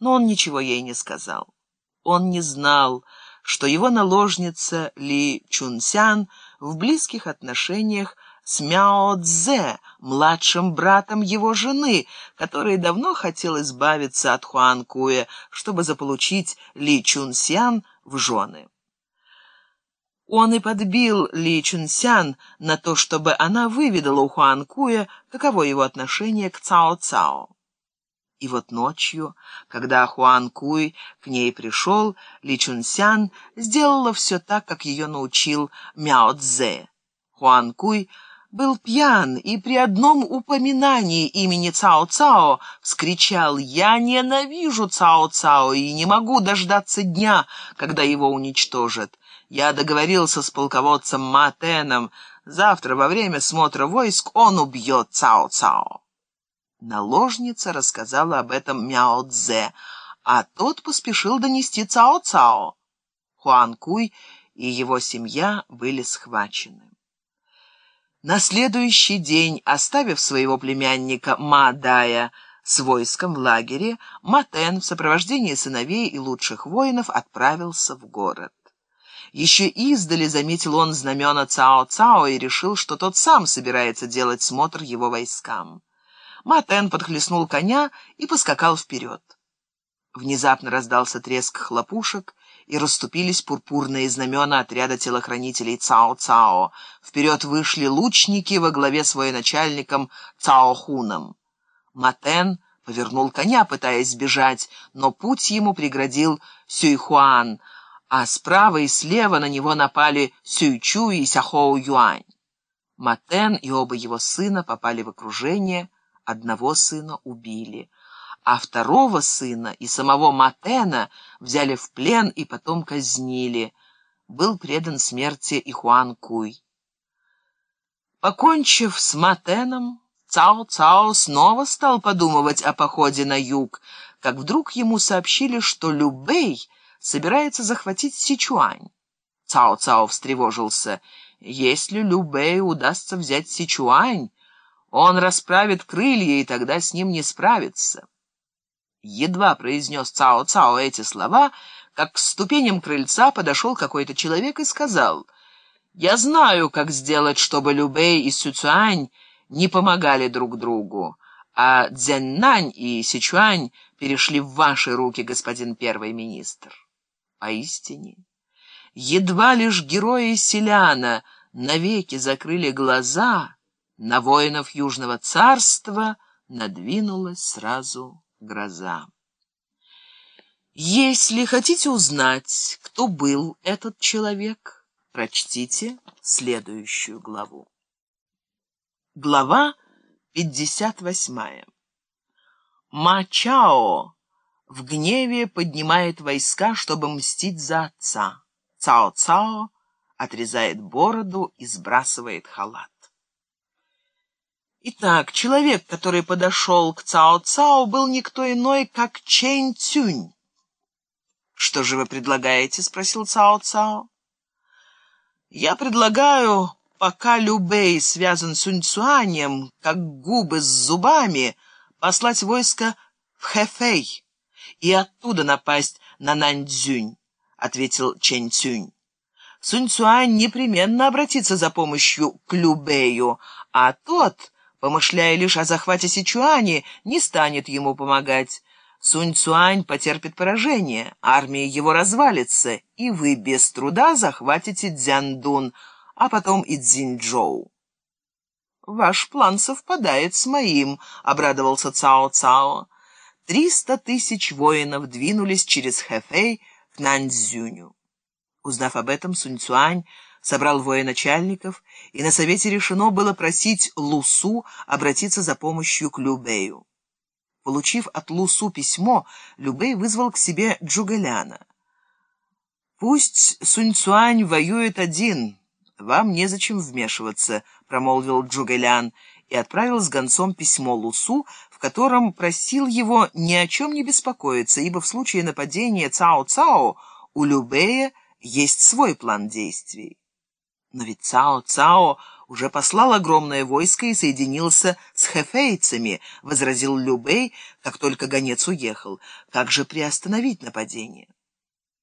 но он ничего ей не сказал. Он не знал, что его наложница Ли Чунсян в близких отношениях с Мяо Цзэ, младшим братом его жены, который давно хотел избавиться от Хуан Куя, чтобы заполучить Ли Чунсян в жены. Он и подбил Ли Чунсян на то, чтобы она выведала у Хуан Куя, каково его отношение к Цао Цао. И вот ночью, когда Хуан Куй к ней пришел, Ли Чунсян сделала все так, как ее научил Мяо Цзэ. Хуан Куй был пьян и при одном упоминании имени Цао Цао вскричал «Я ненавижу Цао Цао и не могу дождаться дня, когда его уничтожат. Я договорился с полководцем Ма Теном. Завтра во время смотра войск он убьет Цао Цао». Наложница рассказала об этом Мяо Цзэ, а тот поспешил донести Цао Цао. Хуан Куй и его семья были схвачены. На следующий день, оставив своего племянника Ма Дая с войском в лагере, Матен в сопровождении сыновей и лучших воинов отправился в город. Еще издали заметил он знамена Цао-Цао и решил, что тот сам собирается делать смотр его войскам. Матен подхлестнул коня и поскакал вперед. Внезапно раздался треск хлопушек, и расступились пурпурные знамена отряда телохранителей Цао-Цао. Вперед вышли лучники во главе с военачальником Цао-Хуном. Матен повернул коня, пытаясь сбежать, но путь ему преградил Сюйхуан, а справа и слева на него напали Сюйчу и Сяхоу-Юань. Матен и оба его сына попали в окружение, Одного сына убили, а второго сына и самого Матена взяли в плен и потом казнили. Был предан смерти и Хуан Куй. Покончив с Матеном, Цао-Цао снова стал подумывать о походе на юг, как вдруг ему сообщили, что Любэй собирается захватить Сичуань. Цао-Цао встревожился. Если Любэй удастся взять Сичуань, он расправит крылья, и тогда с ним не справиться. Едва произнес Цао-Цао эти слова, как к ступеням крыльца подошел какой-то человек и сказал, «Я знаю, как сделать, чтобы Любэй и Сюцюань не помогали друг другу, а Цзяннань и Сичуань перешли в ваши руки, господин первый министр». Поистине, едва лишь герои селяна навеки закрыли глаза — на воинов Южного царства надвинулась сразу гроза. Если хотите узнать, кто был этот человек, прочтите следующую главу. Глава 58. Мачао в гневе поднимает войска, чтобы мстить за отца. Цао-Цао отрезает бороду и сбрасывает халат. Итак, человек, который подошел к Цао-Цао, был никто иной, как Чэнь Цюнь. «Что же вы предлагаете?» — спросил Цао-Цао. «Я предлагаю, пока Любэй связан с Сунь-Цуанем, как губы с зубами, послать войско в Хэфэй и оттуда напасть на Наньцзюнь», — ответил Чэнь Цюнь. Сунь-Цуань непременно обратится за помощью к Любэю, а тот помышляя лишь о захвате Сичуани, не станет ему помогать. Сунь Цуань потерпит поражение, армия его развалится, и вы без труда захватите Дзяндун, а потом и Цзиньчжоу. «Ваш план совпадает с моим», — обрадовался Цао-Цао. Триста тысяч воинов двинулись через Хэфэй к Наньцзюню. Узнав об этом, Сунь Цуань собрал военачальников, и на совете решено было просить Лусу обратиться за помощью к Любею. Получив от Лусу письмо, Любей вызвал к себе Джугаляна. «Пусть Сунь-Цуань воюет один, вам незачем вмешиваться», — промолвил Джугалян и отправил с гонцом письмо Лусу, в котором просил его ни о чем не беспокоиться, ибо в случае нападения Цао-Цао у Любея есть свой план действий. Но ведь Цао-Цао уже послал огромное войско и соединился с хефейцами, возразил Любей, как только гонец уехал. Как же приостановить нападение?